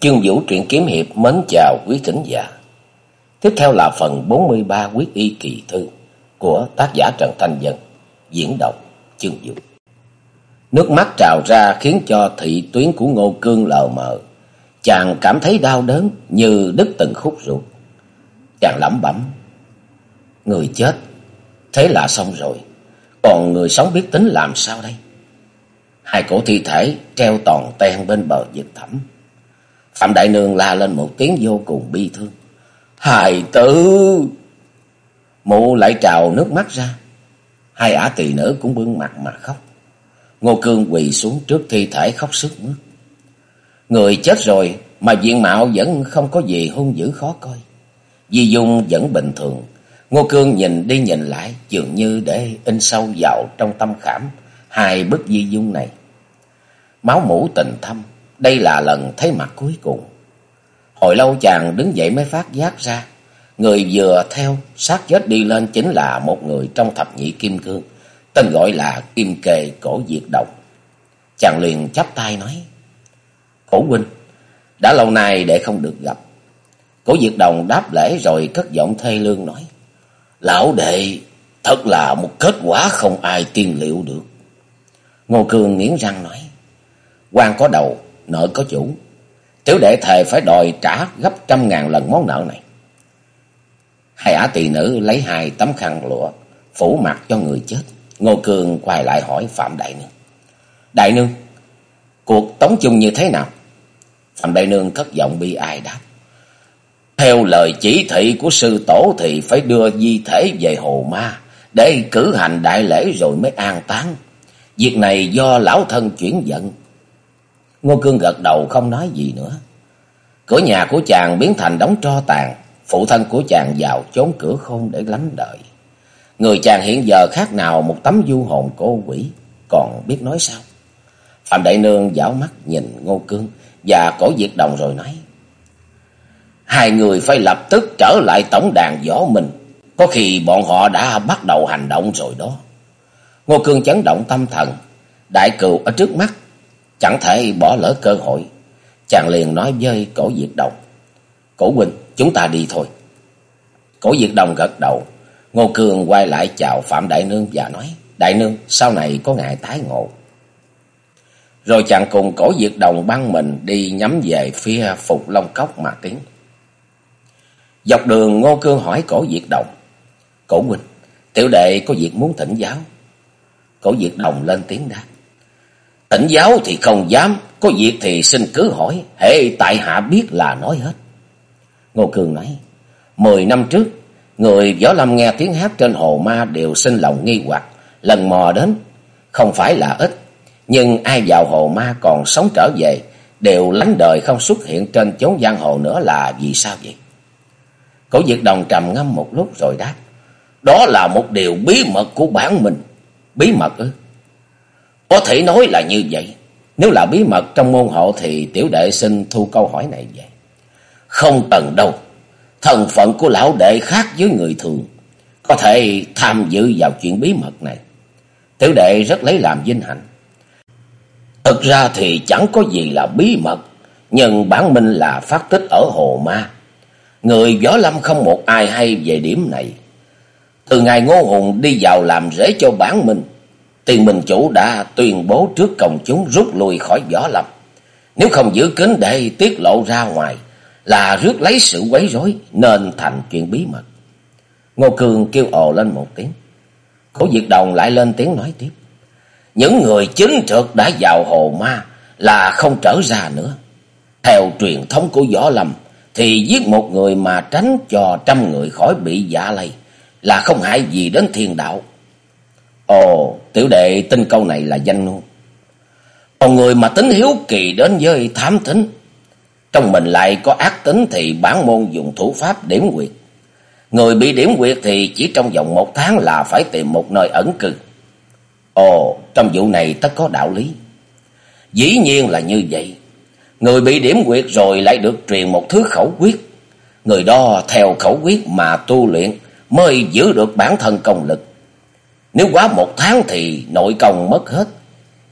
Chương Vũ truyện kiếm hiệp mến chào quý thính giả. Tiếp theo là phần 43 quyết y kỳ thư của tác giả Trần Thanh Dân, diễn đọc Chương Vũ. Nước mắt trào ra khiến cho thị tuyến của Ngô Cương lờ mờ. Chàng cảm thấy đau đớn như đứt từng khúc ruột. Chàng lẩm bẩm. Người chết, thế là xong rồi. Còn người sống biết tính làm sao đây? Hai cổ thi thể treo toàn ten bên bờ vực thẳm. Phạm Đại Nương la lên một tiếng vô cùng bi thương. Hài tử! Mụ lại trào nước mắt ra. Hai ả tỳ nữ cũng bưng mặt mà khóc. Ngô Cương quỳ xuống trước thi thể khóc sức mướt. Người chết rồi mà diện mạo vẫn không có gì hung dữ khó coi. Di dung vẫn bình thường. Ngô Cương nhìn đi nhìn lại dường như để in sâu vào trong tâm khảm hai bức di dung này. Máu mũ tình thâm, đây là lần thấy mặt cuối cùng. Hồi lâu chàng đứng dậy mới phát giác ra. Người vừa theo sát chết đi lên chính là một người trong thập nhị kim cương. Tên gọi là Kim Kề Cổ Diệt Động. Chàng liền chắp tay nói. Cổ huynh, đã lâu nay để không được gặp. Cổ Diệt Đồng đáp lễ rồi cất giọng thê lương nói. Lão đệ, thật là một kết quả không ai tiên liệu được. Ngô Cương nghiến răng nói. quan có đầu, nợ có chủ. Tiểu đệ thề phải đòi trả gấp trăm ngàn lần món nợ này. Hai ả tỳ nữ lấy hai tấm khăn lụa, phủ mặt cho người chết. Ngô Cương quay lại hỏi Phạm Đại Nương. Đại Nương, cuộc tống chung như thế nào? Phạm Đại Nương cất giọng bi ai đáp. Theo lời chỉ thị của sư tổ thì phải đưa di thể về Hồ Ma để cử hành đại lễ rồi mới an táng. Việc này do lão thân chuyển giận. Ngô Cương gật đầu không nói gì nữa. Cửa nhà của chàng biến thành đóng tro tàn. Phụ thân của chàng vào chốn cửa khôn để lánh đợi. Người chàng hiện giờ khác nào một tấm du hồn cô quỷ. Còn biết nói sao? Phạm Đại Nương dảo mắt nhìn Ngô Cương và cổ diệt đồng rồi nói. Hai người phải lập tức trở lại tổng đàn võ mình. Có khi bọn họ đã bắt đầu hành động rồi đó. Ngô Cương chấn động tâm thần. Đại cừu ở trước mắt. Chẳng thể bỏ lỡ cơ hội. Chàng liền nói với cổ diệt đồng. Cổ huynh, chúng ta đi thôi. Cổ diệt đồng gật đầu. Ngô cường quay lại chào Phạm Đại Nương và nói. Đại Nương, sau này có ngại tái ngộ. Rồi chàng cùng cổ diệt đồng băng mình đi nhắm về phía Phục Long Cốc mà tiến. Dọc đường Ngô Cương hỏi cổ diệt đồng. Cổ huynh, tiểu đệ có việc muốn thỉnh giáo. Cổ diệt đồng lên tiếng đáp tỉnh giáo thì không dám, có việc thì xin cứ hỏi, hệ tại hạ biết là nói hết. Ngô cường nói, mười năm trước, người võ lâm nghe tiếng hát trên hồ ma đều sinh lòng nghi hoặc, lần mò đến, không phải là ít, nhưng ai vào hồ ma còn sống trở về, đều lánh đời không xuất hiện trên chốn giang hồ nữa là vì sao vậy? Cổ Diệt Đồng trầm ngâm một lúc rồi đáp, đó là một điều bí mật của bản mình. Bí mật ư? Có thể nói là như vậy. Nếu là bí mật trong môn hộ thì tiểu đệ xin thu câu hỏi này vậy. Không cần đâu. Thần phận của lão đệ khác với người thường. Có thể tham dự vào chuyện bí mật này. Tiểu đệ rất lấy làm vinh hạnh. Thực ra thì chẳng có gì là bí mật. Nhưng bản minh là phát tích ở Hồ Ma. Người võ lâm không một ai hay về điểm này. Từ ngày Ngô Hùng đi vào làm rễ cho bản minh. Tiền Minh Chủ đã tuyên bố trước công chúng rút lui khỏi võ lâm. Nếu không giữ kín để tiết lộ ra ngoài là rước lấy sự quấy rối, nên thành chuyện bí mật. Ngô Cường kêu ồ lên một tiếng. Cổ Diệt Đồng lại lên tiếng nói tiếp. Những người chính trực đã vào hồ ma là không trở ra nữa. Theo truyền thống của võ lâm, thì giết một người mà tránh cho trăm người khỏi bị giả lây là không hại gì đến thiên đạo. Ồ, tiểu đệ tin câu này là danh luôn. Còn người mà tính hiếu kỳ đến với thám thính, trong mình lại có ác tính thì bản môn dùng thủ pháp điểm quyệt. Người bị điểm quyệt thì chỉ trong vòng một tháng là phải tìm một nơi ẩn cư. Ồ, trong vụ này tất có đạo lý. Dĩ nhiên là như vậy. Người bị điểm quyệt rồi lại được truyền một thứ khẩu quyết. Người đó theo khẩu quyết mà tu luyện mới giữ được bản thân công lực. Nếu quá một tháng thì nội công mất hết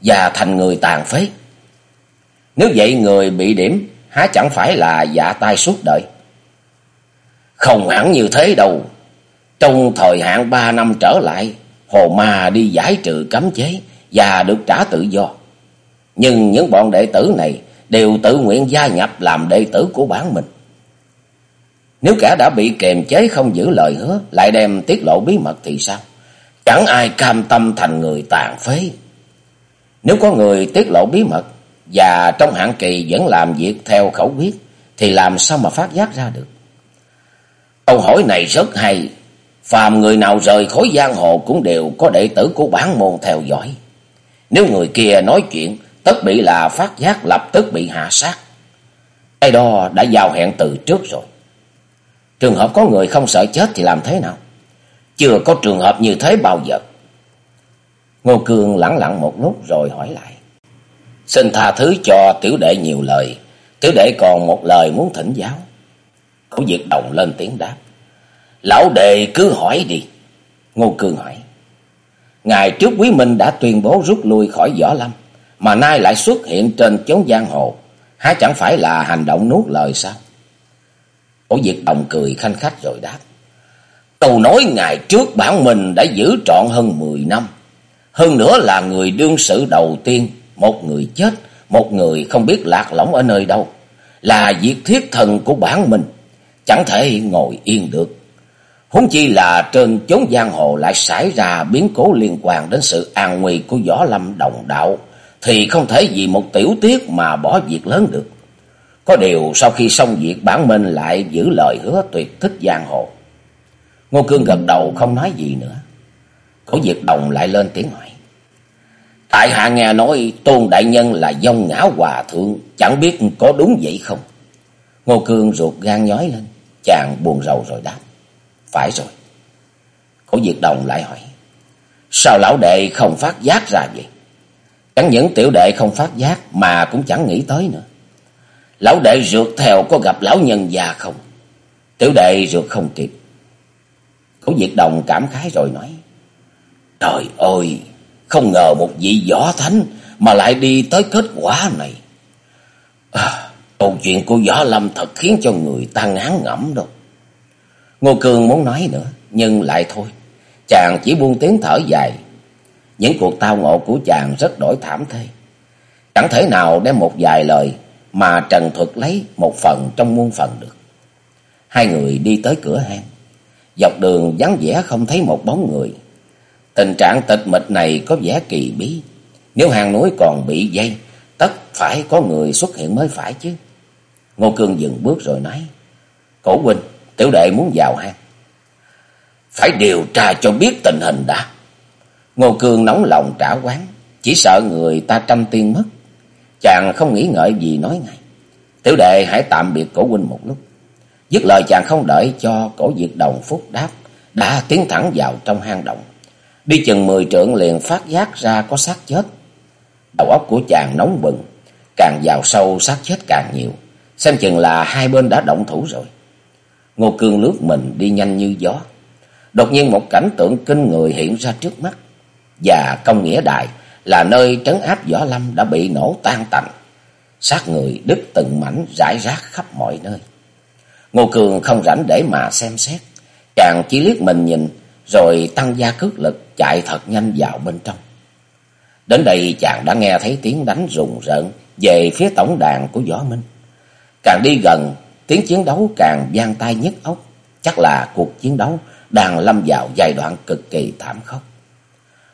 và thành người tàn phế. Nếu vậy người bị điểm há chẳng phải là dạ tai suốt đời. Không hẳn như thế đâu. Trong thời hạn ba năm trở lại, Hồ Ma đi giải trừ cấm chế và được trả tự do. Nhưng những bọn đệ tử này đều tự nguyện gia nhập làm đệ tử của bản mình. Nếu cả đã bị kềm chế không giữ lời hứa, lại đem tiết lộ bí mật thì sao? Chẳng ai cam tâm thành người tàn phế. Nếu có người tiết lộ bí mật và trong hạn kỳ vẫn làm việc theo khẩu quyết, thì làm sao mà phát giác ra được? Câu hỏi này rất hay. Phàm người nào rời khối giang hồ cũng đều có đệ tử của bản môn theo dõi. Nếu người kia nói chuyện, tất bị là phát giác lập tức bị hạ sát. Cái đó đã giao hẹn từ trước rồi. Trường hợp có người không sợ chết thì làm thế nào? Chưa có trường hợp như thế bao giờ. Ngô Cương lặng lặng một lúc rồi hỏi lại. Xin tha thứ cho tiểu đệ nhiều lời. Tiểu đệ còn một lời muốn thỉnh giáo. Cổ Diệt Đồng lên tiếng đáp. Lão đệ cứ hỏi đi. Ngô Cương hỏi. Ngày trước Quý Minh đã tuyên bố rút lui khỏi Võ Lâm. Mà nay lại xuất hiện trên chốn giang hồ. Há chẳng phải là hành động nuốt lời sao? Cổ Diệt Đồng cười khanh khách rồi đáp. Tù nói ngày trước bản mình đã giữ trọn hơn 10 năm. Hơn nữa là người đương sự đầu tiên. Một người chết, một người không biết lạc lõng ở nơi đâu. Là việc thiết thần của bản mình. Chẳng thể ngồi yên được. Huống chi là trên chốn giang hồ lại xảy ra biến cố liên quan đến sự an nguy của võ lâm đồng đạo. Thì không thể vì một tiểu tiết mà bỏ việc lớn được. Có điều sau khi xong việc bản mình lại giữ lời hứa tuyệt thích giang hồ. Ngô Cương gật đầu không nói gì nữa. Cổ Diệt Đồng lại lên tiếng hỏi. Tại hạ nghe nói Tôn Đại Nhân là dông ngã hòa thượng, chẳng biết có đúng vậy không? Ngô Cương ruột gan nhói lên, chàng buồn rầu rồi đáp. Phải rồi. Cổ Diệt Đồng lại hỏi. Sao lão đệ không phát giác ra vậy? Chẳng những tiểu đệ không phát giác mà cũng chẳng nghĩ tới nữa. Lão đệ rượt theo có gặp lão nhân già không? Tiểu đệ rượt không kịp. Cổ Diệt Đồng cảm khái rồi nói. Trời ơi, không ngờ một vị võ thánh mà lại đi tới kết quả này. À, câu chuyện của võ lâm thật khiến cho người ta ngán ngẩm đâu. Ngô Cường muốn nói nữa, nhưng lại thôi. Chàng chỉ buông tiếng thở dài. Những cuộc tao ngộ của chàng rất đổi thảm thê. Chẳng thể nào đem một vài lời mà Trần Thuật lấy một phần trong muôn phần được. Hai người đi tới cửa hang. Dọc đường vắng vẻ không thấy một bóng người. Tình trạng tịch mịch này có vẻ kỳ bí. Nếu hang núi còn bị dây, tất phải có người xuất hiện mới phải chứ. Ngô Cương dừng bước rồi nói. Cổ huynh, tiểu đệ muốn vào hang. Phải điều tra cho biết tình hình đã. Ngô Cương nóng lòng trả quán, chỉ sợ người ta trăm tiên mất. Chàng không nghĩ ngợi gì nói ngay. Tiểu đệ hãy tạm biệt cổ huynh một lúc. Dứt lời chàng không đợi cho cổ diệt đồng phúc đáp, đã tiến thẳng vào trong hang động. Đi chừng mười trượng liền phát giác ra có xác chết. Đầu óc của chàng nóng bừng, càng vào sâu xác chết càng nhiều. Xem chừng là hai bên đã động thủ rồi. Ngô Cương lướt mình đi nhanh như gió. Đột nhiên một cảnh tượng kinh người hiện ra trước mắt. Và công nghĩa đại là nơi trấn áp võ lâm đã bị nổ tan tành. xác người đứt từng mảnh rải rác khắp mọi nơi. Ngô Cường không rảnh để mà xem xét. Chàng chỉ liếc mình nhìn rồi tăng gia cước lực chạy thật nhanh vào bên trong. Đến đây chàng đã nghe thấy tiếng đánh rùng rợn về phía tổng đàn của Võ Minh. Càng đi gần, tiếng chiến đấu càng gian tai nhức óc. Chắc là cuộc chiến đấu đang lâm vào giai đoạn cực kỳ thảm khốc.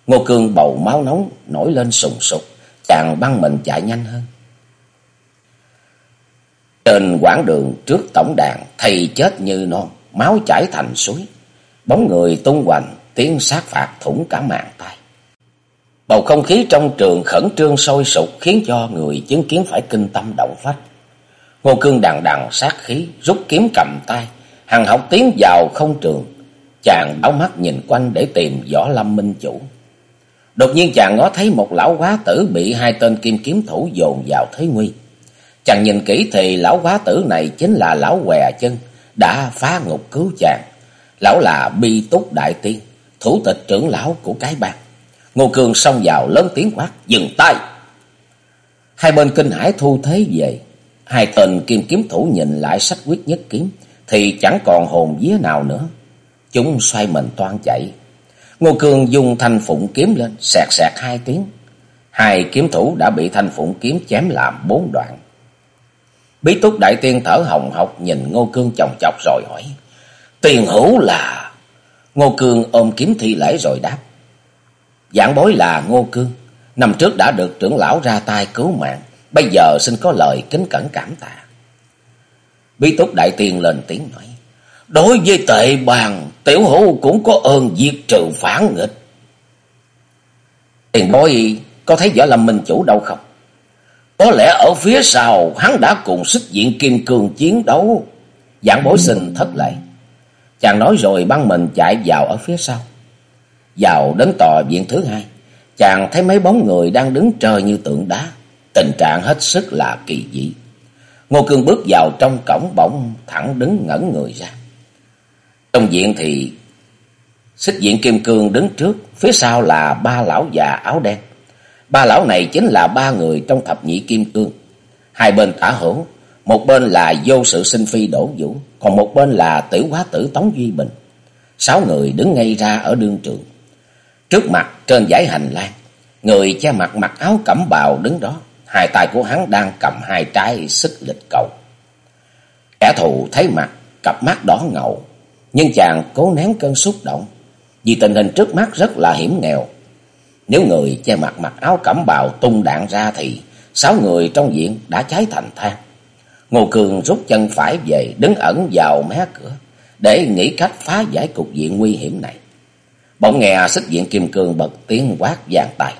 Ngô Cương bầu máu nóng nổi lên sùng sục, chàng băng mình chạy nhanh hơn. Trên quãng đường trước tổng đàn, thầy chết như non, máu chảy thành suối. Bóng người tung hoành, tiếng sát phạt thủng cả mạng tay. Bầu không khí trong trường khẩn trương sôi sục khiến cho người chứng kiến phải kinh tâm động phách. Ngô Cương đằng đằng sát khí, rút kiếm cầm tay, hằng học tiến vào không trường. Chàng đảo mắt nhìn quanh để tìm võ lâm minh chủ. Đột nhiên chàng ngó thấy một lão quá tử bị hai tên kim kiếm thủ dồn vào thế nguy. Chàng nhìn kỹ thì lão quá tử này chính là lão què chân, đã phá ngục cứu chàng. Lão là bi túc đại tiên, thủ tịch trưởng lão của cái bang. Ngô Cường xông vào lớn tiếng quát, dừng tay. Hai bên kinh hải thu thế về, hai tên kim kiếm thủ nhìn lại sách quyết nhất kiếm thì chẳng còn hồn vía nào nữa. Chúng xoay mình toan chạy. Ngô cường dùng thanh phụng kiếm lên, sẹt sẹt hai tiếng. Hai kiếm thủ đã bị thanh phụng kiếm chém làm bốn đoạn. Bí túc đại tiên thở hồng học nhìn Ngô Cương chồng chọc rồi hỏi. Tiền hữu là... Ngô Cương ôm kiếm thi lễ rồi đáp. Giảng bối là Ngô Cương. Năm trước đã được trưởng lão ra tay cứu mạng. Bây giờ xin có lời kính cẩn cảm tạ. Bí túc đại tiên lên tiếng nói. Đối với tệ bàn, tiểu hữu cũng có ơn diệt trừ phản nghịch. Tiền bối có thấy võ lâm minh chủ đâu không? Có lẽ ở phía sau hắn đã cùng xích diện kim cương chiến đấu. Giảng bối sinh thất lệ. Chàng nói rồi băng mình chạy vào ở phía sau. Vào đến tòa viện thứ hai. Chàng thấy mấy bóng người đang đứng trời như tượng đá. Tình trạng hết sức là kỳ dị. Ngô Cương bước vào trong cổng bỗng thẳng đứng ngẩn người ra. Trong viện thì xích diện kim cương đứng trước, phía sau là ba lão già áo đen. Ba lão này chính là ba người trong thập nhị kim cương. Hai bên tả hữu, một bên là vô sự sinh phi đổ vũ, còn một bên là tử quá tử Tống Duy Bình. Sáu người đứng ngay ra ở đương trường. Trước mặt trên giải hành lang, người che mặt mặc áo cẩm bào đứng đó. Hai tay của hắn đang cầm hai trái xích lịch cầu. Kẻ thù thấy mặt, cặp mắt đỏ ngầu, nhưng chàng cố nén cơn xúc động, vì tình hình trước mắt rất là hiểm nghèo. Nếu người che mặt mặc áo cẩm bào tung đạn ra thì sáu người trong viện đã cháy thành than. Ngô Cường rút chân phải về, đứng ẩn vào mé cửa, để nghĩ cách phá giải cục diện nguy hiểm này. Bỗng nghe xích diện kim cương bật tiếng quát vàng tay.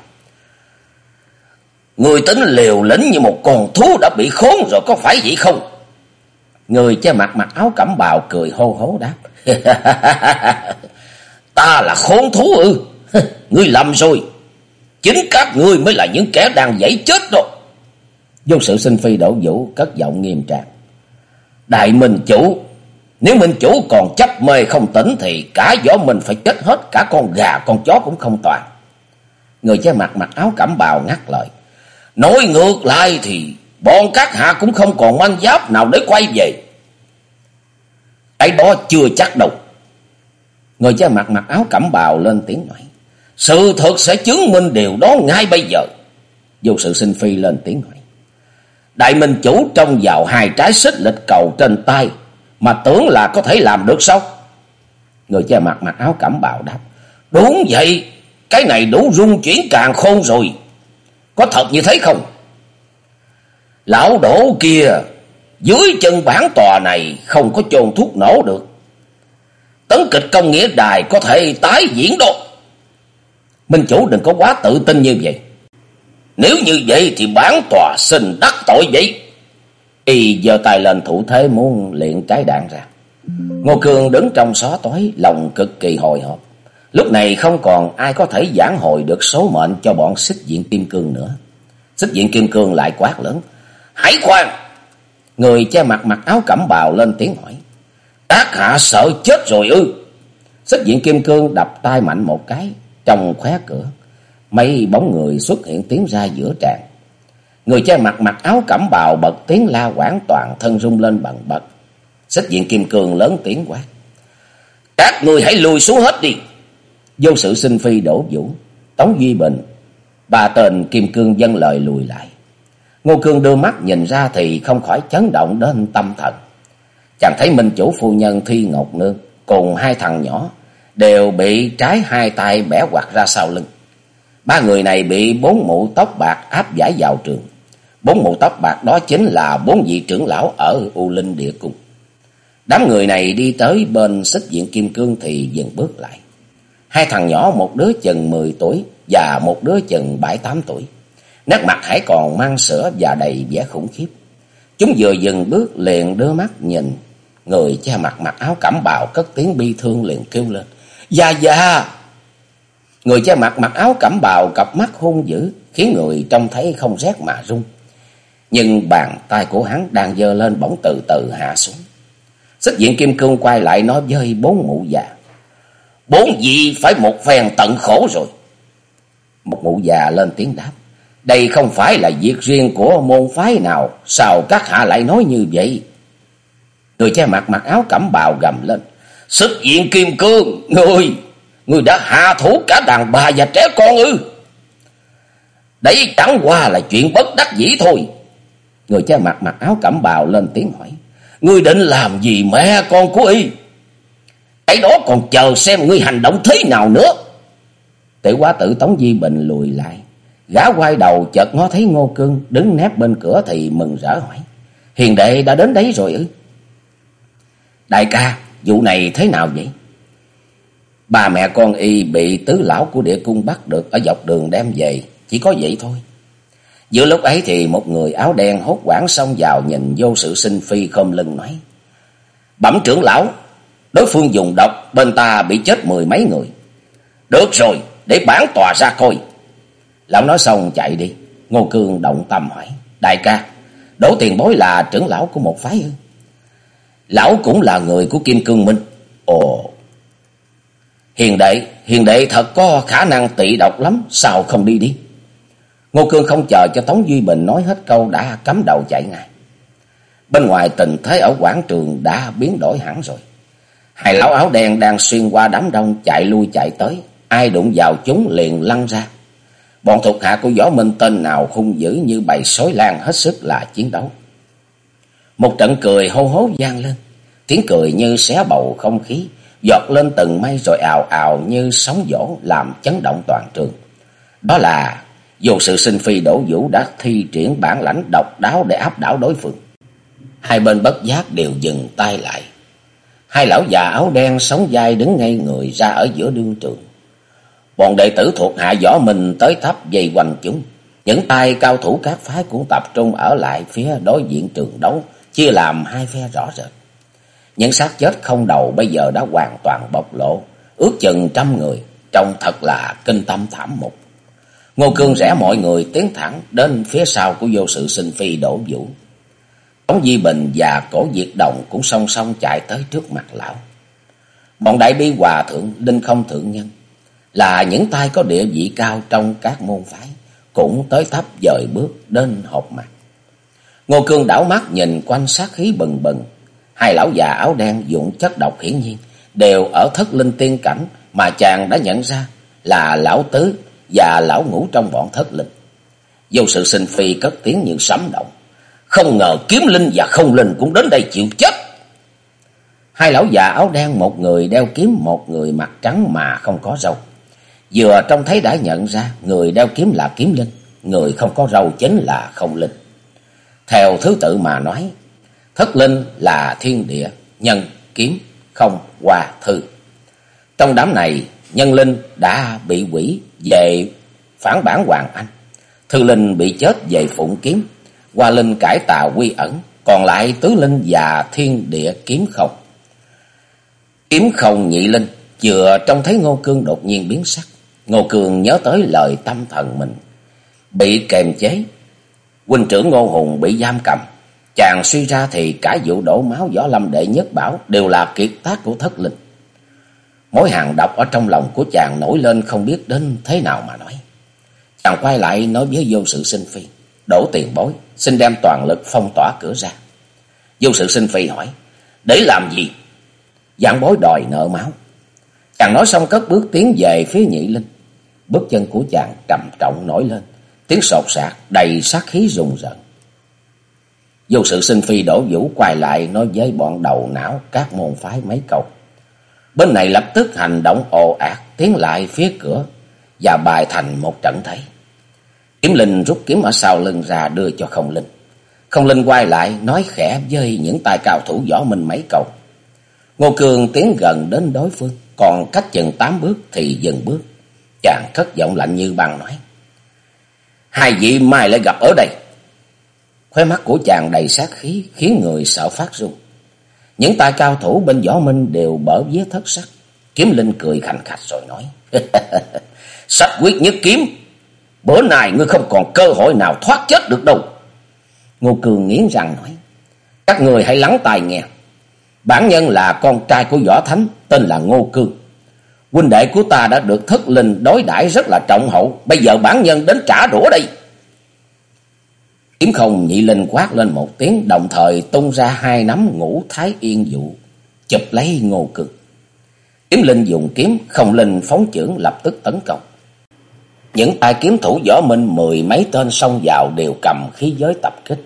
Người tính liều lĩnh như một con thú đã bị khốn rồi, có phải vậy không? Người che mặt mặc áo cẩm bào cười hô hố đáp. Ta là khốn thú ư? ngươi lầm rồi. Chính các ngươi mới là những kẻ đang dãy chết đó. Vô sự sinh phi đổ vũ cất giọng nghiêm trang. Đại Minh Chủ, nếu Minh Chủ còn chấp mê không tỉnh thì cả võ mình phải chết hết, cả con gà con chó cũng không toàn. Người che mặt mặc áo cẩm bào ngắt lời. Nói ngược lại thì bọn các hạ cũng không còn manh giáp nào để quay về. Cái đó chưa chắc đâu. Người che mặt mặc áo cẩm bào lên tiếng nói. Sự thật sẽ chứng minh điều đó ngay bây giờ. Dù sự sinh phi lên tiếng hỏi Đại Minh Chủ trông vào hai trái xích lịch cầu trên tay. Mà tưởng là có thể làm được sao? Người che mặt mặc áo cẩm bào đáp. Đúng vậy. Cái này đủ rung chuyển càng khôn rồi. Có thật như thế không? Lão đổ kia, dưới chân bản tòa này không có chôn thuốc nổ được. Tấn kịch công nghĩa đài có thể tái diễn đâu. Minh chủ đừng có quá tự tin như vậy. Nếu như vậy thì bản tòa xin đắc tội vậy. Y giờ tài lên thủ thế muốn luyện trái đạn ra. Ngô cường đứng trong xó tối, lòng cực kỳ hồi hộp. Lúc này không còn ai có thể giảng hồi được số mệnh cho bọn xích diện kim cương nữa. Xích diện kim cương lại quát lớn. Hãy khoan! Người che mặt mặc áo cẩm bào lên tiếng hỏi. Các hạ sợ chết rồi ư? Xích diện kim cương đập tay mạnh một cái trong khóe cửa. Mấy bóng người xuất hiện tiến ra giữa tràng. Người che mặt mặc áo cẩm bào bật tiếng la quảng toàn thân rung lên bần bật. Xích diện kim cương lớn tiếng quát. Các người hãy lùi xuống hết đi. Vô sự sinh phi đổ vũ, Tống Duy Bình, ba tên kim cương dân lời lùi lại. Ngô Cương đưa mắt nhìn ra thì không khỏi chấn động đến tâm thần. Chàng thấy minh chủ phu nhân Thi Ngọc Nương cùng hai thằng nhỏ đều bị trái hai tay bẻ quạt ra sau lưng. Ba người này bị bốn mụ tóc bạc áp giải vào trường. Bốn mụ tóc bạc đó chính là bốn vị trưởng lão ở U Linh Địa Cung. Đám người này đi tới bên xích diện kim cương thì dừng bước lại. Hai thằng nhỏ, một đứa chừng 10 tuổi và một đứa chừng 7-8 tuổi. Nét mặt hãy còn mang sữa và đầy vẻ khủng khiếp. Chúng vừa dừng bước liền đưa mắt nhìn. Người cha mặt mặc áo cẩm bào cất tiếng bi thương liền kêu lên. Dạ dạ. Người che mặt mặc áo cẩm bào cặp mắt hung dữ khiến người trông thấy không rét mà run. Nhưng bàn tay của hắn đang dơ lên bỗng từ từ hạ xuống. Xích diện kim cương quay lại nói với bốn mụ già. Bốn vị phải một phen tận khổ rồi. Một mụ già lên tiếng đáp. Đây không phải là việc riêng của môn phái nào, sao các hạ lại nói như vậy? Người che mặt mặc áo cẩm bào gầm lên. Sức diện kim cương, người, người đã hạ thủ cả đàn bà và trẻ con ư. Đấy chẳng qua là chuyện bất đắc dĩ thôi. Người che mặt mặc áo cẩm bào lên tiếng hỏi. Ngươi định làm gì mẹ con của y? Cái đó còn chờ xem ngươi hành động thế nào nữa. Tiểu quá tử Tống Di Bình lùi lại. Gã quay đầu chợt ngó thấy Ngô Cương đứng nép bên cửa thì mừng rỡ hỏi. Hiền đệ đã đến đấy rồi ư? Đại ca, vụ này thế nào vậy? bà mẹ con y bị tứ lão của địa cung bắt được ở dọc đường đem về. Chỉ có vậy thôi. Giữa lúc ấy thì một người áo đen hốt quảng xông vào nhìn vô sự sinh phi không lưng nói. Bẩm trưởng lão, đối phương dùng độc, bên ta bị chết mười mấy người. Được rồi, để bản tòa ra coi. Lão nói xong chạy đi. Ngô Cương động tâm hỏi. Đại ca, đổ tiền bối là trưởng lão của một phái ư? Lão cũng là người của Kim Cương Minh. Ồ, hiền đệ, hiền đệ thật có khả năng tị độc lắm, sao không đi đi? Ngô Cương không chờ cho Tống Duy Bình nói hết câu đã cắm đầu chạy ngay. Bên ngoài tình thế ở quảng trường đã biến đổi hẳn rồi. Hai lão áo đen đang xuyên qua đám đông chạy lui chạy tới. Ai đụng vào chúng liền lăn ra. Bọn thuộc hạ của Võ Minh tên nào hung dữ như bầy sói lan hết sức là chiến đấu. Một trận cười hô hố vang lên. Tiếng cười như xé bầu không khí, giọt lên từng mây rồi ào ào như sóng vỗ làm chấn động toàn trường. Đó là dù sự sinh phi đổ vũ đã thi triển bản lãnh độc đáo để áp đảo đối phương. Hai bên bất giác đều dừng tay lại. Hai lão già áo đen sống dai đứng ngay người ra ở giữa đương trường. Bọn đệ tử thuộc hạ võ mình tới thấp dây quanh chúng. Những tay cao thủ các phái cũng tập trung ở lại phía đối diện trường đấu, chia làm hai phe rõ rệt. Những xác chết không đầu bây giờ đã hoàn toàn bộc lộ, ước chừng trăm người, trông thật là kinh tâm thảm mục. Ngô Cương rẽ mọi người tiến thẳng đến phía sau của vô sự sinh phi đổ vũ. Tống Di Bình và Cổ Diệt Đồng cũng song song chạy tới trước mặt lão. Bọn đại bi hòa thượng, linh không thượng nhân là những tay có địa vị cao trong các môn phái, cũng tới thấp dời bước đến hộp mặt. Ngô Cương đảo mắt nhìn quanh sát khí bừng bừng, hai lão già áo đen dụng chất độc hiển nhiên đều ở thất linh tiên cảnh mà chàng đã nhận ra là lão tứ và lão ngủ trong bọn thất linh. Vô sự sinh phi cất tiếng như sấm động. Không ngờ kiếm linh và không linh cũng đến đây chịu chết. Hai lão già áo đen một người đeo kiếm một người mặt trắng mà không có râu. Vừa trông thấy đã nhận ra người đeo kiếm là kiếm linh, người không có râu chính là không linh. Theo thứ tự mà nói, thất linh là thiên địa, nhân, kiếm, không, hòa, thư. Trong đám này, nhân linh đã bị quỷ về phản bản Hoàng Anh. Thư linh bị chết về phụng kiếm, Hoa linh cải tà quy ẩn, còn lại tứ linh và thiên địa kiếm không. Kiếm không nhị linh, vừa trông thấy Ngô Cương đột nhiên biến sắc. Ngô Cương nhớ tới lời tâm thần mình, bị kềm chế. Huynh trưởng Ngô Hùng bị giam cầm. Chàng suy ra thì cả vụ đổ máu võ lâm đệ nhất bảo đều là kiệt tác của thất linh. Mối hàng độc ở trong lòng của chàng nổi lên không biết đến thế nào mà nói. Chàng quay lại nói với vô sự sinh phi. Đổ tiền bối, xin đem toàn lực phong tỏa cửa ra. Vô sự sinh phi hỏi, để làm gì? Giảng bối đòi nợ máu. Chàng nói xong cất bước tiến về phía nhị linh. Bước chân của chàng trầm trọng nổi lên, tiếng sột sạc đầy sát khí rùng rợn. Vô sự sinh phi đổ vũ quay lại nói với bọn đầu não các môn phái mấy câu. Bên này lập tức hành động ồ ạt tiến lại phía cửa và bài thành một trận thấy, Kiếm Linh rút kiếm ở sau lưng ra đưa cho Không Linh. Không Linh quay lại nói khẽ với những tài cao thủ võ minh mấy câu. Ngô Cường tiến gần đến đối phương, còn cách chừng tám bước thì dừng bước. Chàng cất giọng lạnh như băng nói. Hai vị mai lại gặp ở đây. Khóe mắt của chàng đầy sát khí, khiến người sợ phát run. Những tài cao thủ bên võ minh đều bở vía thất sắc. Kiếm Linh cười khành khạch rồi nói. Sách quyết nhất kiếm. Bữa nay ngươi không còn cơ hội nào thoát chết được đâu. Ngô Cường nghiến răng nói. Các người hãy lắng tai nghe. Bản nhân là con trai của võ thánh, tên là Ngô Cương. Huynh đệ của ta đã được thất linh đối đãi rất là trọng hậu. Bây giờ bản nhân đến trả đũa đây. Kiếm không nhị linh quát lên một tiếng đồng thời tung ra hai nắm ngũ thái yên dụ, chụp lấy ngô cương. Kiếm linh dùng kiếm, không linh phóng chưởng lập tức tấn công. Những tay kiếm thủ võ minh mười mấy tên xông vào đều cầm khí giới tập kích.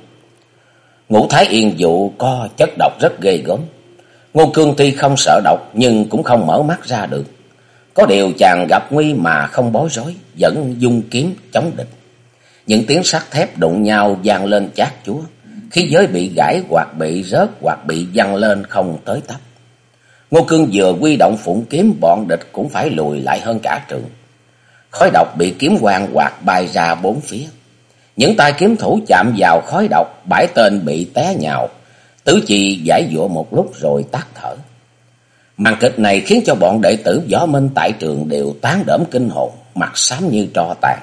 Ngũ thái yên dụ co chất độc rất ghê gớm. Ngô Cương tuy không sợ độc nhưng cũng không mở mắt ra được. Có điều chàng gặp nguy mà không bối rối, vẫn dung kiếm chống địch. Những tiếng sắt thép đụng nhau vang lên chát chúa. Khí giới bị gãy hoặc bị rớt hoặc bị văng lên không tới tấp. Ngô Cương vừa quy động phụng kiếm bọn địch cũng phải lùi lại hơn cả trường. Khói độc bị kiếm quang quạt bay ra bốn phía. Những tay kiếm thủ chạm vào khói độc, bãi tên bị té nhào. Tứ chi giải dụa một lúc rồi tắt thở. Màn kịch này khiến cho bọn đệ tử võ minh tại trường đều tán đỡm kinh hồn, mặt xám như tro tàn.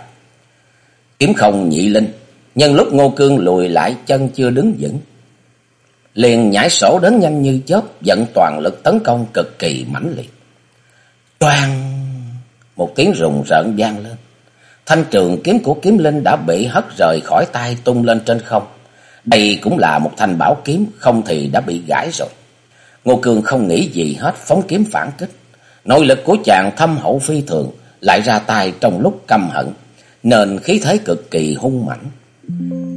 Kiếm không nhị linh, nhân lúc Ngô Cương lùi lại chân chưa đứng vững. Liền nhảy sổ đến nhanh như chớp, dẫn toàn lực tấn công cực kỳ mãnh liệt. Toan! Một tiếng rùng rợn vang lên. Thanh trường kiếm của kiếm linh đã bị hất rời khỏi tay tung lên trên không. Đây cũng là một thanh bảo kiếm, không thì đã bị gãy rồi. Ngô Cương không nghĩ gì hết, phóng kiếm phản kích. Nội lực của chàng thâm hậu phi thường, lại ra tay trong lúc căm hận, nên khí thế cực kỳ hung mãnh.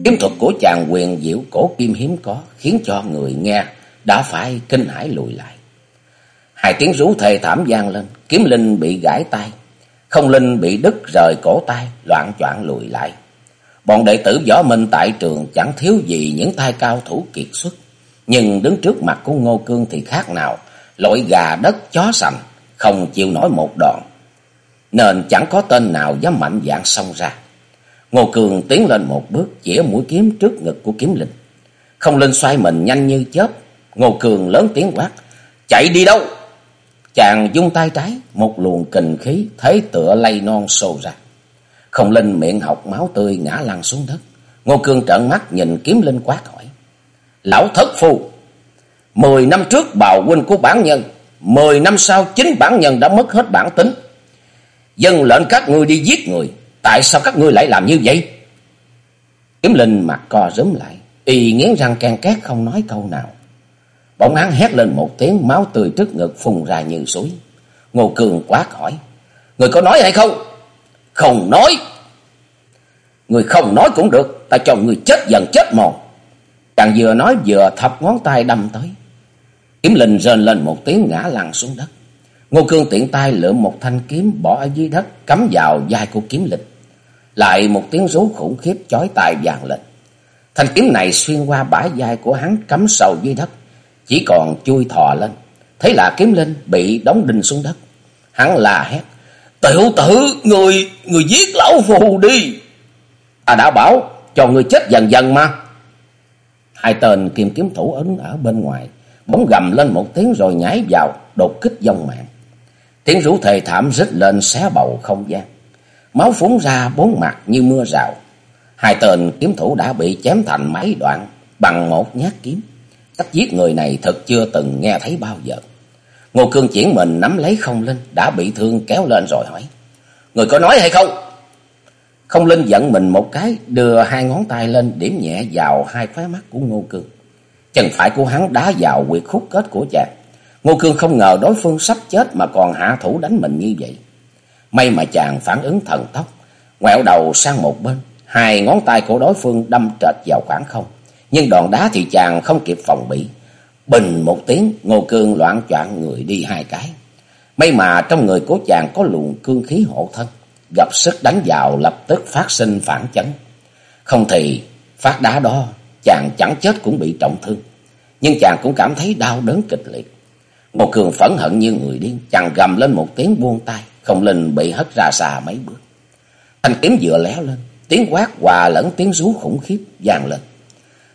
Kiếm thuật của chàng quyền diệu cổ kim hiếm có, khiến cho người nghe đã phải kinh hãi lùi lại. Hai tiếng rú thề thảm vang lên, kiếm linh bị gãy tay, không linh bị đứt rời cổ tay, loạn choạng lùi lại. Bọn đệ tử võ minh tại trường chẳng thiếu gì những tay cao thủ kiệt xuất. Nhưng đứng trước mặt của Ngô Cương thì khác nào, lội gà đất chó sành, không chịu nổi một đòn. Nên chẳng có tên nào dám mạnh dạng xông ra. Ngô Cương tiến lên một bước, chĩa mũi kiếm trước ngực của kiếm linh. Không linh xoay mình nhanh như chớp, Ngô Cương lớn tiếng quát, chạy đi đâu? Chàng dung tay trái, một luồng kình khí thấy tựa lay non xô ra. Không linh miệng học máu tươi ngã lăn xuống đất. Ngô Cương trợn mắt nhìn kiếm linh quát hỏi. Lão thất phu, mười năm trước bào huynh của bản nhân, mười năm sau chính bản nhân đã mất hết bản tính. Dân lệnh các ngươi đi giết người, tại sao các ngươi lại làm như vậy? Kiếm linh mặt co rúm lại, y nghiến răng can két không nói câu nào. Bỗng hắn hét lên một tiếng máu tươi trước ngực phun ra như suối. Ngô Cường quát hỏi. Người có nói hay không? Không nói. Người không nói cũng được. Ta cho người chết dần chết mòn. Chàng vừa nói vừa thập ngón tay đâm tới. Kiếm linh rên lên một tiếng ngã lăn xuống đất. Ngô Cương tiện tay lượm một thanh kiếm bỏ ở dưới đất cắm vào vai của kiếm linh. Lại một tiếng rú khủng khiếp chói tai vàng lên. Thanh kiếm này xuyên qua bả vai của hắn cắm sâu dưới đất chỉ còn chui thò lên. Thấy là kiếm linh bị đóng đinh xuống đất. Hắn là hét. Tiểu tử, người, người giết lão phù đi. Ta đã bảo cho người chết dần dần mà. Hai tên kim kiếm thủ ấn ở bên ngoài. Bóng gầm lên một tiếng rồi nhảy vào, đột kích dông mạng. Tiếng rú thề thảm rít lên xé bầu không gian. Máu phúng ra bốn mặt như mưa rào. Hai tên kiếm thủ đã bị chém thành mấy đoạn bằng một nhát kiếm. Cách giết người này thật chưa từng nghe thấy bao giờ. Ngô Cương chuyển mình nắm lấy không linh, đã bị thương kéo lên rồi hỏi. Người có nói hay không? Không linh giận mình một cái, đưa hai ngón tay lên điểm nhẹ vào hai khóe mắt của Ngô Cương. Chân phải của hắn đá vào quyệt khúc kết của chàng. Ngô Cương không ngờ đối phương sắp chết mà còn hạ thủ đánh mình như vậy. May mà chàng phản ứng thần tốc, ngoẹo đầu sang một bên, hai ngón tay của đối phương đâm trệt vào khoảng không nhưng đòn đá thì chàng không kịp phòng bị. Bình một tiếng, Ngô Cương loạn choạng người đi hai cái. May mà trong người của chàng có luồng cương khí hộ thân, gặp sức đánh vào lập tức phát sinh phản chấn. Không thì phát đá đó, chàng chẳng chết cũng bị trọng thương. Nhưng chàng cũng cảm thấy đau đớn kịch liệt. Ngô Cường phẫn hận như người điên, chàng gầm lên một tiếng buông tay, không linh bị hất ra xa mấy bước. Thanh kiếm vừa léo lên, tiếng quát hòa lẫn tiếng rú khủng khiếp vang lên.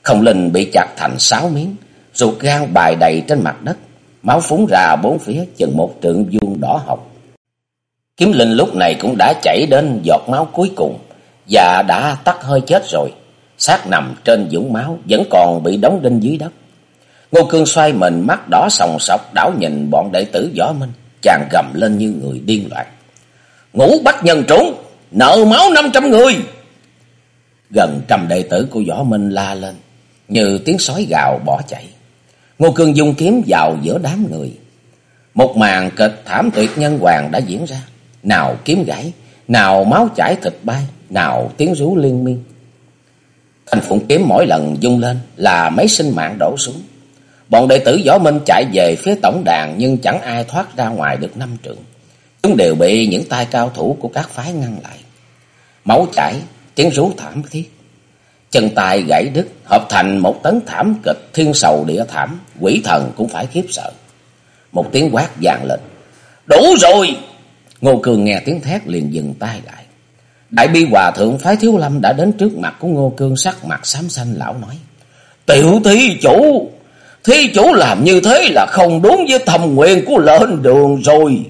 Không linh bị chặt thành sáu miếng, ruột gan bài đầy trên mặt đất, máu phúng ra bốn phía chừng một trượng vuông đỏ hồng. Kiếm linh lúc này cũng đã chảy đến giọt máu cuối cùng và đã tắt hơi chết rồi. xác nằm trên dũng máu vẫn còn bị đóng đinh dưới đất. Ngô Cương xoay mình mắt đỏ sòng sọc đảo nhìn bọn đệ tử võ minh, chàng gầm lên như người điên loạn. Ngũ bắt nhân trốn, nợ máu năm trăm người. Gần trăm đệ tử của Võ Minh la lên, như tiếng sói gào bỏ chạy. Ngô Cương dung kiếm vào giữa đám người. Một màn kịch thảm tuyệt nhân hoàng đã diễn ra. Nào kiếm gãy, nào máu chảy thịt bay, nào tiếng rú liên miên. Thanh phụng kiếm mỗi lần dung lên là mấy sinh mạng đổ xuống. Bọn đệ tử Võ Minh chạy về phía tổng đàn nhưng chẳng ai thoát ra ngoài được năm trượng. Chúng đều bị những tay cao thủ của các phái ngăn lại. Máu chảy, tiếng rú thảm thiết. Chân tay gãy đứt, hợp thành một tấn thảm kịch thiên sầu địa thảm, quỷ thần cũng phải khiếp sợ. Một tiếng quát vang lên. Đủ rồi! Ngô Cường nghe tiếng thét liền dừng tay lại. Đại bi hòa thượng phái thiếu lâm đã đến trước mặt của Ngô Cương sắc mặt xám xanh lão nói. Tiểu thi chủ! Thi chủ làm như thế là không đúng với thầm nguyện của lên đường rồi.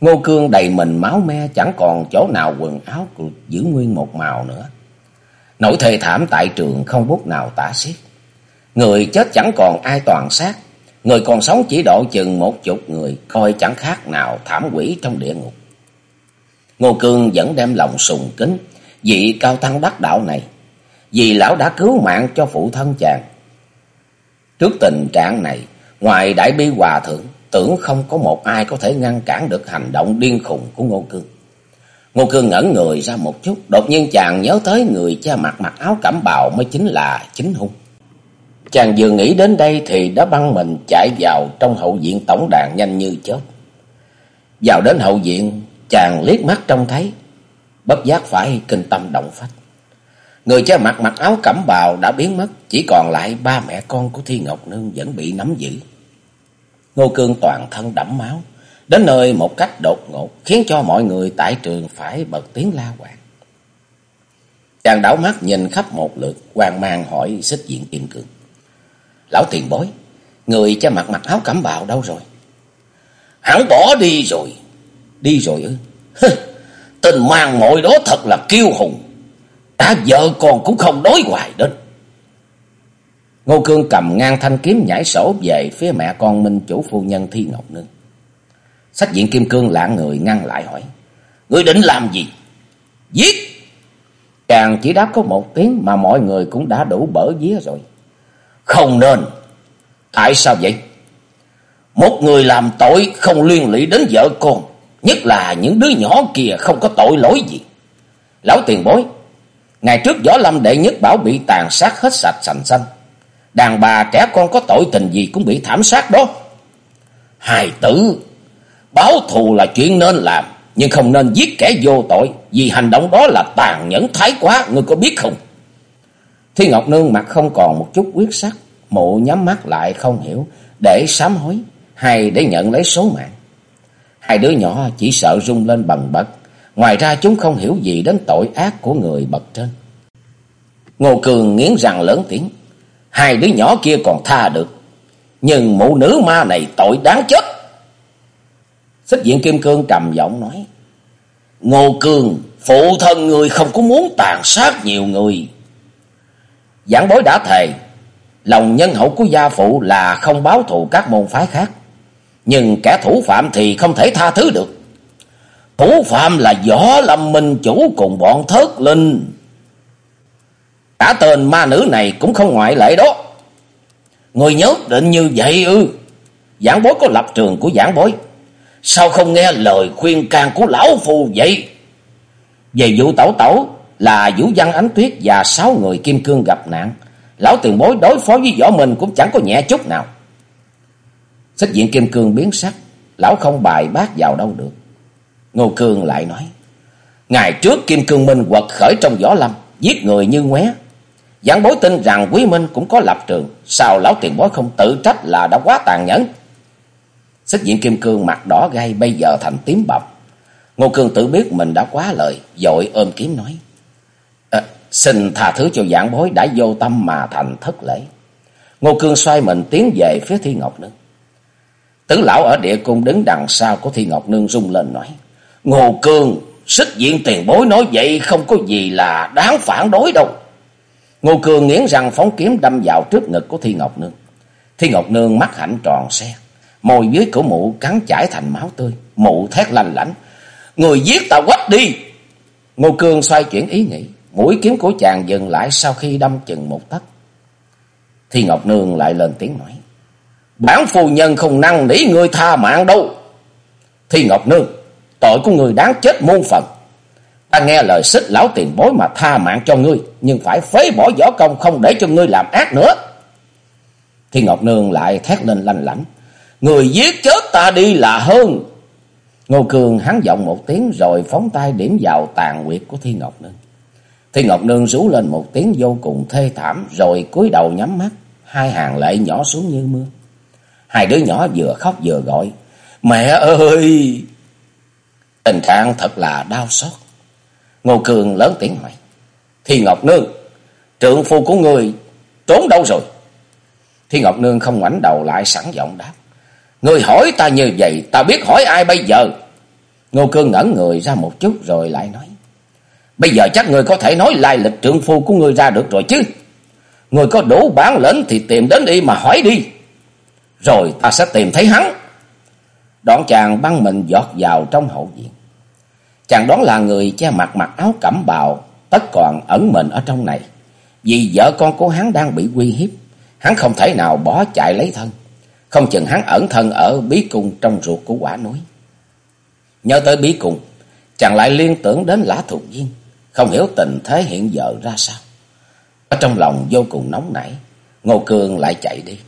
Ngô Cương đầy mình máu me, chẳng còn chỗ nào quần áo giữ nguyên một màu nữa. Nỗi thề thảm tại trường không bút nào tả xiết. Người chết chẳng còn ai toàn xác. Người còn sống chỉ độ chừng một chục người, coi chẳng khác nào thảm quỷ trong địa ngục. Ngô Cương vẫn đem lòng sùng kính, vị cao tăng đắc đạo này, vì lão đã cứu mạng cho phụ thân chàng. Trước tình trạng này, ngoài đại bi hòa thượng, tưởng không có một ai có thể ngăn cản được hành động điên khùng của Ngô Cương. Ngô Cương ngẩn người ra một chút, đột nhiên chàng nhớ tới người cha mặc mặc áo cẩm bào mới chính là chính hung. Chàng vừa nghĩ đến đây thì đã băng mình chạy vào trong hậu viện tổng đàn nhanh như chớp. Vào đến hậu viện, chàng liếc mắt trông thấy, bất giác phải kinh tâm động phách. Người cha mặc mặc áo cẩm bào đã biến mất, chỉ còn lại ba mẹ con của Thi Ngọc Nương vẫn bị nắm giữ. Ngô Cương toàn thân đẫm máu, đến nơi một cách đột ngột khiến cho mọi người tại trường phải bật tiếng la hoàng. Chàng đảo mắt nhìn khắp một lượt, hoang mang hỏi xích diện kim cương. Lão tiền bối, người cha mặc mặc áo cẩm bào đâu rồi? Hắn bỏ đi rồi. Đi rồi ư? Tình mang mội đó thật là kiêu hùng. Đã vợ con cũng không đối hoài đến. Ngô Cương cầm ngang thanh kiếm nhảy sổ về phía mẹ con Minh chủ phu nhân Thi Ngọc Nương. Sách diện Kim Cương lạ người ngăn lại hỏi. Ngươi định làm gì? Giết! Chàng chỉ đáp có một tiếng mà mọi người cũng đã đủ bở vía rồi. Không nên. Tại sao vậy? Một người làm tội không liên lụy đến vợ con. Nhất là những đứa nhỏ kia không có tội lỗi gì. Lão tiền bối. Ngày trước võ lâm đệ nhất bảo bị tàn sát hết sạch sành xanh. Đàn bà trẻ con có tội tình gì cũng bị thảm sát đó. Hài tử. Báo thù là chuyện nên làm. Nhưng không nên giết kẻ vô tội. Vì hành động đó là tàn nhẫn thái quá. Ngươi có biết không? Thi Ngọc Nương mặt không còn một chút quyết sắc. Mụ nhắm mắt lại không hiểu. Để sám hối. Hay để nhận lấy số mạng. Hai đứa nhỏ chỉ sợ rung lên bần bật. Ngoài ra chúng không hiểu gì đến tội ác của người bậc trên. Ngô Cường nghiến răng lớn tiếng. Hai đứa nhỏ kia còn tha được. Nhưng mụ nữ ma này tội đáng chết. Xích diện Kim Cương trầm giọng nói. Ngô Cường, phụ thân người không có muốn tàn sát nhiều người. Giảng bối đã thề, lòng nhân hậu của gia phụ là không báo thù các môn phái khác. Nhưng kẻ thủ phạm thì không thể tha thứ được. Thủ phạm là võ lâm minh chủ cùng bọn thớt linh. Cả tên ma nữ này cũng không ngoại lệ đó. Người nhớ định như vậy ư. Giảng bối có lập trường của giảng bối. Sao không nghe lời khuyên can của lão phù vậy? Về vụ tẩu tẩu là Vũ Văn Ánh Tuyết và sáu người kim cương gặp nạn. Lão tiền bối đối phó với võ mình cũng chẳng có nhẹ chút nào. Xích diện kim cương biến sắc. Lão không bài bác vào đâu được. Ngô Cương lại nói. Ngày trước Kim Cương Minh quật khởi trong võ lâm. Giết người như ngoé. Giảng bối tin rằng Quý Minh cũng có lập trường. Sao lão tiền bối không tự trách là đã quá tàn nhẫn. Xích diện Kim Cương mặt đỏ gai, bây giờ thành tím bầm. Ngô Cương tự biết mình đã quá lời. Dội ôm kiếm nói. Xin tha thứ cho giảng bối đã vô tâm mà thành thất lễ. Ngô Cương xoay mình tiến về phía Thi Ngọc Nương. Tứ lão ở địa cung đứng đằng sau của Thi Ngọc Nương rung lên nói. Ngô Cương, xích diện tiền bối nói vậy không có gì là đáng phản đối đâu. Ngô Cương nghiến răng phóng kiếm đâm vào trước ngực của Thi Ngọc Nương. Thi Ngọc Nương mắt hạnh tròn xe. Môi dưới của mụ cắn chảy thành máu tươi. Mụ thét lanh lảnh. Người giết ta quách đi. Ngô Cương xoay chuyển ý nghĩ. Mũi kiếm của chàng dừng lại sau khi đâm chừng một tấc. Thi Ngọc Nương lại lên tiếng nói. Bản phu nhân không năng nỉ người tha mạng đâu. Thi Ngọc Nương, tội của người đáng chết muôn phần. Ta nghe lời xích lão tiền bối mà tha mạng cho ngươi, nhưng phải phế bỏ võ công không để cho ngươi làm ác nữa. Thi Ngọc Nương lại thét lên lanh lảnh. Người giết chết ta đi là hơn. Ngô Cường hắn giọng một tiếng rồi phóng tay điểm vào tàn nguyệt của Thi Ngọc Nương. Thi Ngọc Nương rú lên một tiếng vô cùng thê thảm rồi cúi đầu nhắm mắt, hai hàng lệ nhỏ xuống như mưa. Hai đứa nhỏ vừa khóc vừa gọi, mẹ ơi! Tình trạng thật là đau xót. Ngô Cường lớn tiếng hỏi, Thi Ngọc Nương, trượng phu của người trốn đâu rồi? Thi Ngọc Nương không ngoảnh đầu lại sẵn giọng đáp, Người hỏi ta như vậy, ta biết hỏi ai bây giờ? Ngô Cương ngẩn người ra một chút rồi lại nói. Bây giờ chắc người có thể nói lai lịch trượng phu của người ra được rồi chứ. Người có đủ bản lĩnh thì tìm đến đi mà hỏi đi. Rồi ta sẽ tìm thấy hắn. Đoạn chàng băng mình giọt vào trong hậu viện. Chàng đoán là người che mặt mặc áo cẩm bào, tất còn ẩn mình ở trong này. Vì vợ con của hắn đang bị uy hiếp, hắn không thể nào bỏ chạy lấy thân. Không chừng hắn ẩn thân ở bí cung trong ruột của quả núi. Nhớ tới bí cung, chàng lại liên tưởng đến lã thuộc viên, không hiểu tình thế hiện giờ ra sao. Ở trong lòng vô cùng nóng nảy, Ngô Cương lại chạy đi.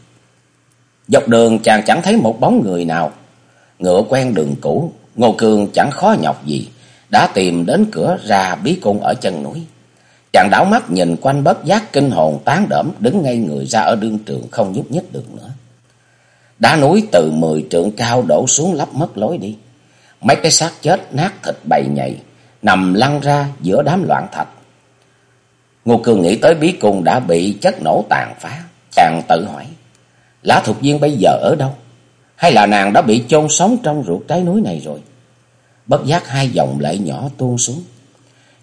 Dọc đường chàng chẳng thấy một bóng người nào. Ngựa quen đường cũ, Ngô Cương chẳng khó nhọc gì, đã tìm đến cửa ra bí cung ở chân núi. Chàng đảo mắt nhìn quanh bất giác kinh hồn tán đẫm đứng ngay người ra ở đương trường không nhúc nhích được nữa. Đá núi từ mười trượng cao đổ xuống lấp mất lối đi. Mấy cái xác chết nát thịt bầy nhầy, nằm lăn ra giữa đám loạn thạch. Ngô Cường nghĩ tới bí cung đã bị chất nổ tàn phá. Chàng tự hỏi, Lã Thục Viên bây giờ ở đâu? Hay là nàng đã bị chôn sống trong ruột trái núi này rồi? Bất giác hai dòng lệ nhỏ tuôn xuống.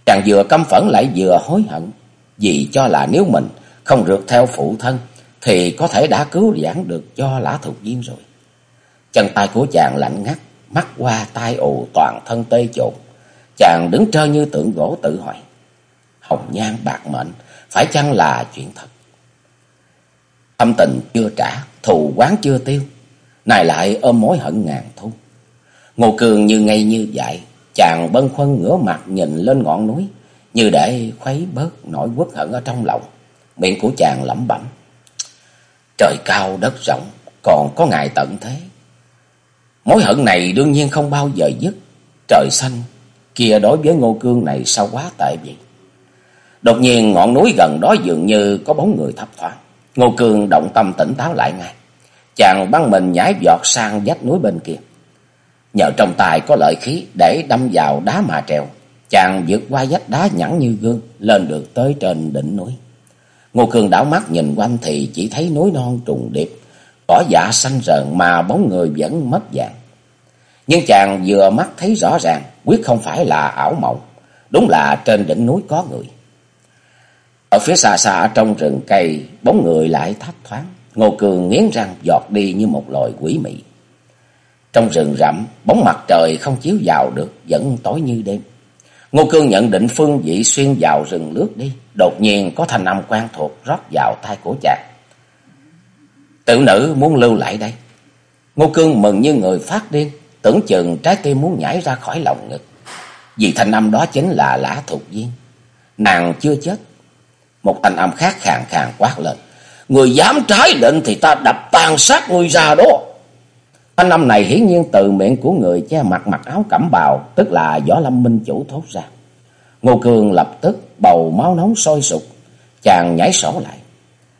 Chàng vừa căm phẫn lại vừa hối hận. Vì cho là nếu mình không rượt theo phụ thân thì có thể đã cứu giãn được cho lã thục viên rồi. Chân tay của chàng lạnh ngắt, mắt qua tai ù toàn thân tê chồn. Chàng đứng trơ như tượng gỗ tự hỏi. Hồng nhan bạc mệnh, phải chăng là chuyện thật? Thâm tình chưa trả, thù quán chưa tiêu, này lại ôm mối hận ngàn thu. Ngô Cường như ngay như vậy, chàng bân khuân ngửa mặt nhìn lên ngọn núi, như để khuấy bớt nỗi uất hận ở trong lòng. Miệng của chàng lẩm bẩm. Trời cao đất rộng, còn có ngày tận thế. Mối hận này đương nhiên không bao giờ dứt. Trời xanh, kia đối với ngô cương này sao quá tệ vậy? Đột nhiên ngọn núi gần đó dường như có bóng người thấp thoáng. Ngô cương động tâm tỉnh táo lại ngay. Chàng băng mình nhảy giọt sang vách núi bên kia. Nhờ trong tài có lợi khí để đâm vào đá mà trèo. Chàng vượt qua vách đá nhẵn như gương, lên được tới trên đỉnh núi. Ngô cương đảo mắt nhìn quanh thì chỉ thấy núi non trùng điệp, cỏ dạ xanh rờn mà bóng người vẫn mất dạng. Nhưng chàng vừa mắt thấy rõ ràng, quyết không phải là ảo mộng, đúng là trên đỉnh núi có người. Ở phía xa xa trong rừng cây, bóng người lại thấp thoáng, Ngô Cường nghiến răng giọt đi như một loài quỷ mị. Trong rừng rậm, bóng mặt trời không chiếu vào được, vẫn tối như đêm. Ngô Cương nhận định phương vị xuyên vào rừng lướt đi. Đột nhiên có thanh âm quen thuộc rót vào tai của chàng. Tiểu nữ muốn lưu lại đây. Ngô Cương mừng như người phát điên. Tưởng chừng trái tim muốn nhảy ra khỏi lòng ngực. Vì thanh âm đó chính là lã thuộc viên. Nàng chưa chết. Một thanh âm khác khàn khàn quát lên. Người dám trái định thì ta đập tàn sát người ra đó. Thanh âm này hiển nhiên từ miệng của người che mặt mặc áo cẩm bào, tức là Võ Lâm Minh Chủ thốt ra. Ngô Cường lập tức bầu máu nóng sôi sục, chàng nhảy sổ lại.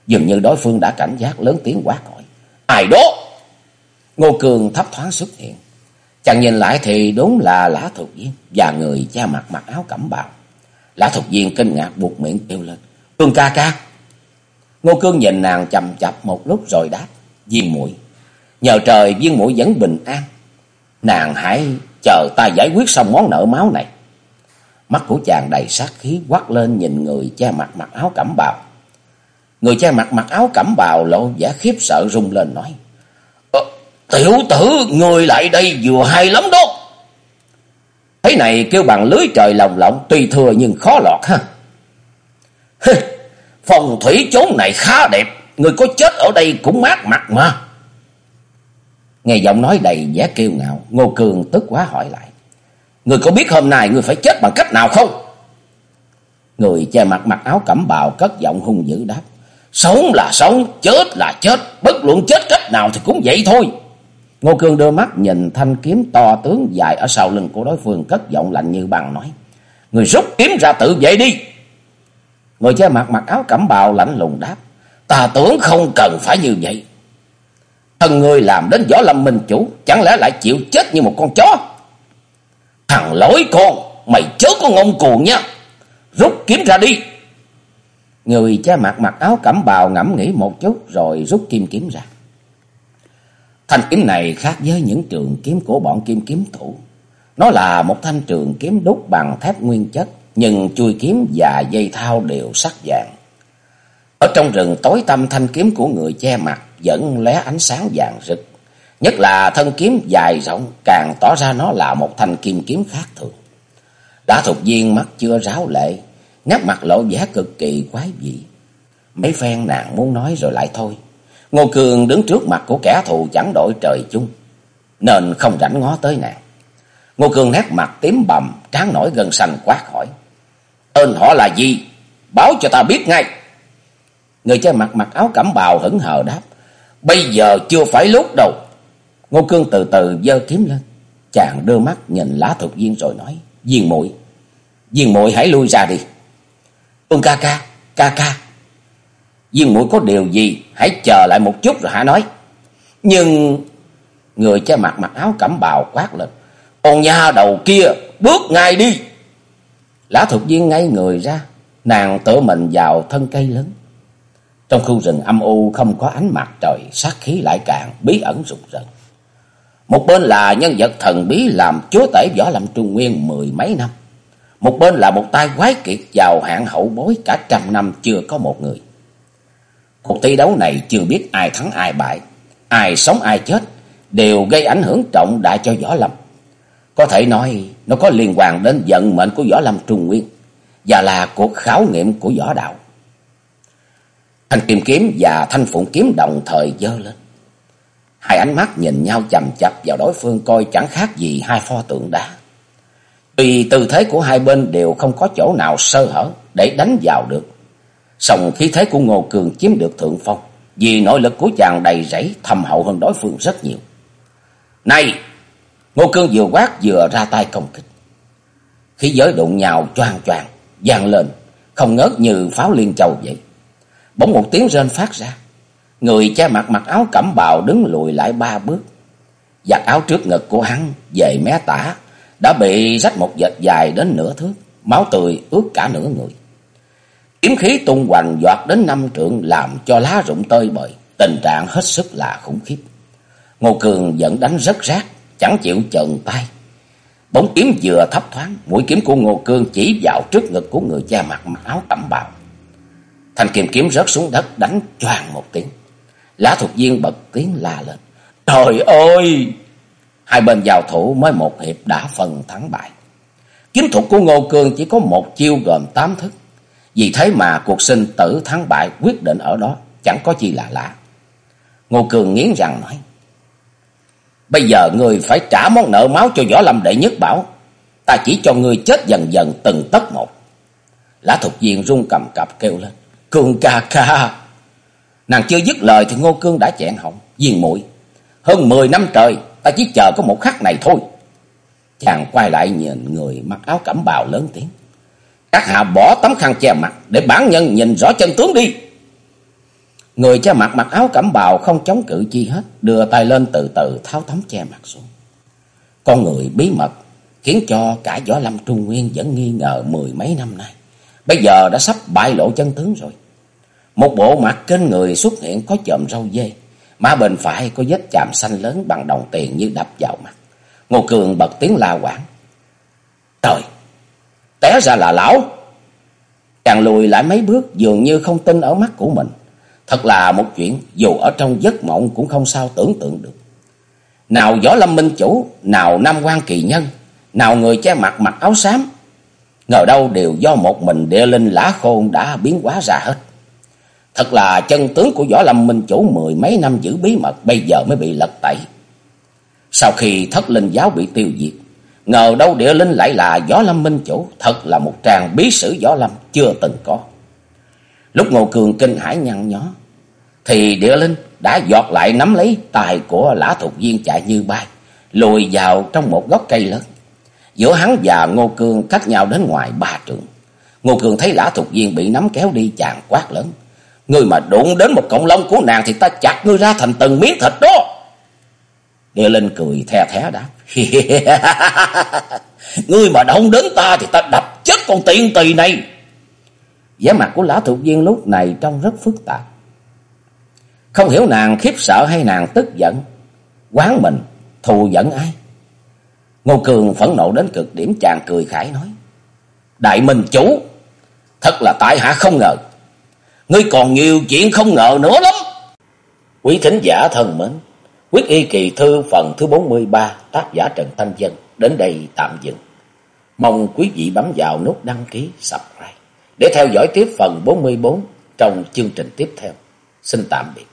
Dường như đối phương đã cảnh giác lớn tiếng quát hỏi. Ai đó? Ngô Cường thấp thoáng xuất hiện. Chàng nhìn lại thì đúng là Lã Thục Viên và người che mặt mặc áo cẩm bào. Lã Thục Viên kinh ngạc buộc miệng kêu lên. Cương ca ca. Ngô Cương nhìn nàng chầm chập một lúc rồi đáp. Diêm mũi Nhờ trời viên mũi vẫn bình an. Nàng hãy chờ ta giải quyết xong món nợ máu này. Mắt của chàng đầy sát khí quát lên nhìn người che mặt mặc áo cẩm bào. Người che mặt mặc áo cẩm bào lộ vẻ khiếp sợ rung lên nói. Tiểu tử, người lại đây vừa hay lắm đó. Thế này kêu bằng lưới trời lồng lộng tuy thừa nhưng khó lọt ha. Phòng thủy chốn này khá đẹp, người có chết ở đây cũng mát mặt mà. Nghe giọng nói đầy vẻ kiêu ngạo, Ngô Cường tức quá hỏi lại. Người có biết hôm nay người phải chết bằng cách nào không? Người che mặt mặc áo cẩm bào cất giọng hung dữ đáp. Sống là sống, chết là chết, bất luận chết cách nào thì cũng vậy thôi. Ngô Cương đưa mắt nhìn thanh kiếm to tướng dài ở sau lưng của đối phương cất giọng lạnh như băng nói. Người rút kiếm ra tự vệ đi. Người che mặt mặc áo cẩm bào lạnh lùng đáp. Ta tưởng không cần phải như vậy. Thần người làm đến võ lâm minh chủ, chẳng lẽ lại chịu chết như một con chó? Thằng lỗi con, mày chớ có ngông cuồng nha. Rút kiếm ra đi. Người che mặt mặc áo cẩm bào ngẫm nghĩ một chút rồi rút kim kiếm ra. Thanh kiếm này khác với những trường kiếm của bọn kim kiếm thủ. Nó là một thanh trường kiếm đúc bằng thép nguyên chất, nhưng chui kiếm và dây thao đều sắc vàng. Ở trong rừng tối tăm thanh kiếm của người che mặt vẫn lóe ánh sáng vàng rực. Nhất là thân kiếm dài rộng càng tỏ ra nó là một thanh kim kiếm khác thường. Đã thuộc viên mắt chưa ráo lệ, nét mặt lộ vẻ cực kỳ quái dị. Mấy phen nàng muốn nói rồi lại thôi. Ngô Cường đứng trước mặt của kẻ thù chẳng đổi trời chung, nên không rảnh ngó tới nàng. Ngô Cường nét mặt tím bầm, trán nổi gần xanh quát hỏi. Tên họ là gì? Báo cho ta biết ngay. Người chơi mặt mặc áo cẩm bào hững hờ đáp. Bây giờ chưa phải lúc đâu. Ngô Cương từ từ giơ kiếm lên. Chàng đưa mắt nhìn lá thuộc viên rồi nói. Viên muội Viên muội hãy lui ra đi. Ưng ca ca, ca ca. Viên mũi có điều gì, hãy chờ lại một chút rồi hả nói. Nhưng... Người che mặt mặc áo cẩm bào quát lên. Con nha đầu kia, bước ngay đi. Lã thuộc viên ngay người ra, nàng tự mình vào thân cây lớn. Trong khu rừng âm u không có ánh mặt trời, sát khí lại càng bí ẩn rụng rần. Một bên là nhân vật thần bí làm chúa tể võ lâm trung nguyên mười mấy năm. Một bên là một tay quái kiệt giàu hạng hậu bối cả trăm năm chưa có một người. Cuộc thi đấu này chưa biết ai thắng ai bại, ai sống ai chết, đều gây ảnh hưởng trọng đại cho võ lâm. Có thể nói nó có liên quan đến vận mệnh của võ lâm trung nguyên và là cuộc khảo nghiệm của võ đạo. Thanh kim kiếm và thanh phụng kiếm đồng thời dơ lên. Hai ánh mắt nhìn nhau chầm chập vào đối phương coi chẳng khác gì hai pho tượng đá. Tuy tư thế của hai bên đều không có chỗ nào sơ hở để đánh vào được. Song khí thế của Ngô Cường chiếm được thượng phong vì nội lực của chàng đầy rẫy thầm hậu hơn đối phương rất nhiều. Này! Ngô cường vừa quát vừa ra tay công kích. Khí giới đụng nhào choang choang, vang lên, không ngớt như pháo liên châu vậy. Bỗng một tiếng rên phát ra. Người che mặt mặc áo cẩm bào đứng lùi lại ba bước. Giặt áo trước ngực của hắn về mé tả đã bị rách một vệt dài đến nửa thước, máu tươi ướt cả nửa người. Kiếm khí tung hoành giọt đến năm trượng làm cho lá rụng tơi bời, tình trạng hết sức là khủng khiếp. Ngô Cường vẫn đánh rất rác, chẳng chịu chần tay. Bóng kiếm vừa thấp thoáng, mũi kiếm của Ngô Cương chỉ vào trước ngực của người cha mặc áo cẩm bào. Thanh kiếm kiếm rớt xuống đất đánh choàng một tiếng. Lá thuộc viên bật tiếng la lên. Trời ơi! Hai bên giao thủ mới một hiệp đã phần thắng bại. Kiếm thuật của Ngô Cương chỉ có một chiêu gồm tám thức. Vì thế mà cuộc sinh tử thắng bại quyết định ở đó, chẳng có chi là lạ. Ngô Cương nghiến răng nói. Bây giờ người phải trả món nợ máu cho võ lâm đệ nhất bảo. Ta chỉ cho người chết dần dần từng tấc một. Lã thục viên run cầm cập kêu lên. cường ca ca. Nàng chưa dứt lời thì Ngô Cương đã chẹn họng. Viên mũi Hơn mười năm trời ta chỉ chờ có một khắc này thôi. Chàng quay lại nhìn người mặc áo cẩm bào lớn tiếng. Các hạ bỏ tấm khăn che mặt để bản nhân nhìn rõ chân tướng đi. Người che mặt mặc áo cẩm bào không chống cự chi hết, đưa tay lên từ từ tháo tấm che mặt xuống. Con người bí mật khiến cho cả võ lâm trung nguyên vẫn nghi ngờ mười mấy năm nay. Bây giờ đã sắp bại lộ chân tướng rồi. Một bộ mặt trên người xuất hiện có chòm râu dê, má bên phải có vết chạm xanh lớn bằng đồng tiền như đập vào mặt. Ngô Cường bật tiếng la quảng. Trời! Té ra là lão! Chàng lùi lại mấy bước dường như không tin ở mắt của mình. Thật là một chuyện dù ở trong giấc mộng cũng không sao tưởng tượng được. Nào võ lâm minh chủ, nào nam quan kỳ nhân, nào người che mặt mặc áo xám. Ngờ đâu đều do một mình địa linh lá khôn đã biến hóa ra hết. Thật là chân tướng của Võ Lâm Minh Chủ mười mấy năm giữ bí mật bây giờ mới bị lật tẩy. Sau khi thất linh giáo bị tiêu diệt, ngờ đâu địa linh lại là Võ Lâm Minh Chủ, thật là một tràng bí sử Võ Lâm chưa từng có. Lúc Ngô Cường kinh hãi nhăn nhó, thì địa linh đã giọt lại nắm lấy tài của lã thuộc viên chạy như bay, lùi vào trong một gốc cây lớn. Giữa hắn và Ngô Cường cách nhau đến ngoài ba trượng. Ngô Cường thấy lã thuộc viên bị nắm kéo đi chàng quát lớn. Ngươi mà đụng đến một cộng lông của nàng thì ta chặt ngươi ra thành từng miếng thịt đó. Địa Linh cười the thé đáp. ngươi mà động đến ta thì ta đập chết con tiện tỳ này. vẻ mặt của lã thuộc viên lúc này trông rất phức tạp. Không hiểu nàng khiếp sợ hay nàng tức giận. Quán mình, thù giận ai? Ngô Cường phẫn nộ đến cực điểm chàng cười khải nói. Đại Minh Chủ, thật là tại hạ không ngờ. Ngươi còn nhiều chuyện không ngờ nữa lắm. Quý thính giả thân mến, quyết y kỳ thư phần thứ 43 tác giả Trần Thanh Dân đến đây tạm dừng. Mong quý vị bấm vào nút đăng ký, subscribe để theo dõi tiếp phần 44 trong chương trình tiếp theo. Xin tạm biệt.